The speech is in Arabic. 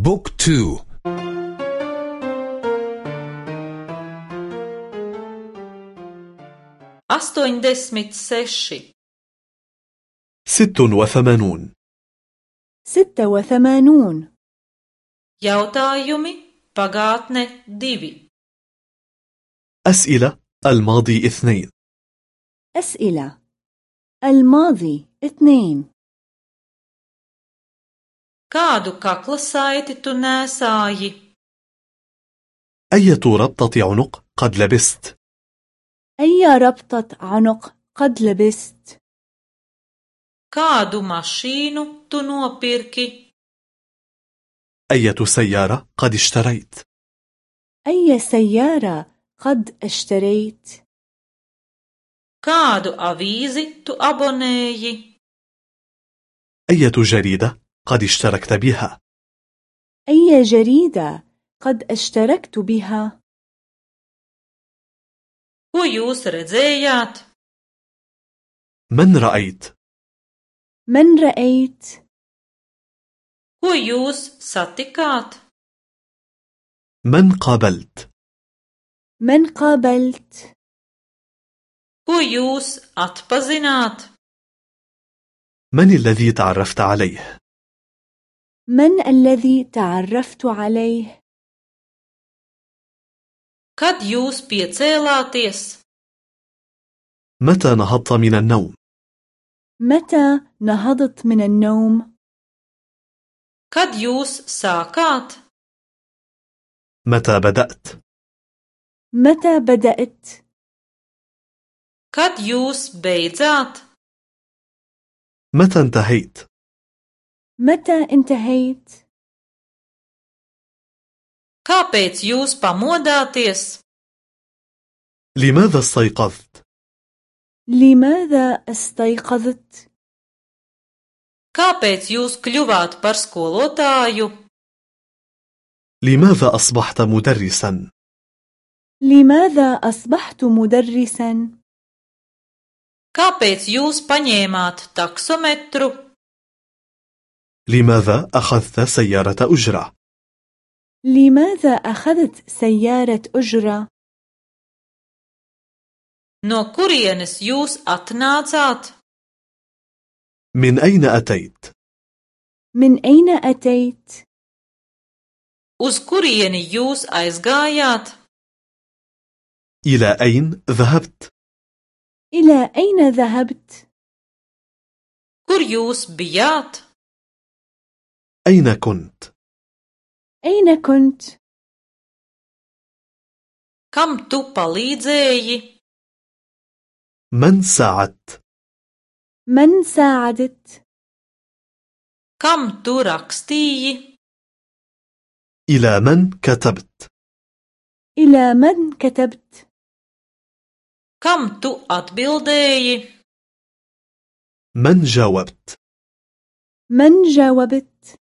Book two. Astoņdesmit seši. ست وثمانون. ستة وثمانون. Jautājumi pagātne divi. أسئلة الماضي اثنين. أسئلة الماضي اثنين. Kādu kakla saiti tu nēsāji? أية ربطة عنق قد لبست؟ أي ربطة عنق قد لبست؟ Kādu mašīnu tu nopirki? أية سيارة قد اشتريت؟ أي سيارة قد اشتريت؟ Kādu avīzi tu abonēji? أية جريدة قد اشتركت بها؟ أي جريدة قد اشتركت بها؟ Ko jūs redzējāt? من رأيت؟ من رأيت؟ Ko jūs satikāt? من قابلت؟ من قابلت؟ Ko jūs atpazināt? من الذي تعرفت عليه؟ من الذي تعرفت عليه؟ Kad jūs piecēlāties? متى نهضت من النوم؟ متى نهضت من النوم؟ Kad jūs sākāt? متى بدأت؟ متى بدأت؟ Kad jūs beidzāt? متى انتهيت؟ متى انتهيت؟ Kāpēc jūs pamodāties لماذا استيقظت؟ لماذا استيقظت؟ Kāpēc jūs kļuvāt par skolotāju لماذا أصبحت مدرسا؟ لماذا أصبحت مدرسا؟ Kāpēc jūs paņēmāt taksometru لماذا أخذت سيارة أجرة؟ لماذا أخذت سيارة أجرة؟ No kurienes jūs atnācāt? من أين أتيت؟ من أين أتيت؟ Uz kurieni jūs aizgājāt? إلى أين ذهبت؟ إلى أين ذهبت؟ Kur jūs bijāt? أين كنت؟ أين كنت؟ Kam tu palīdzēji? من ساعدت؟ من ساعدت؟ Kam tu rakstīji? إلى من كتبت؟ إلى من كتبت؟ Kam tu atbildēji? من جاوبت؟ من جاوبت؟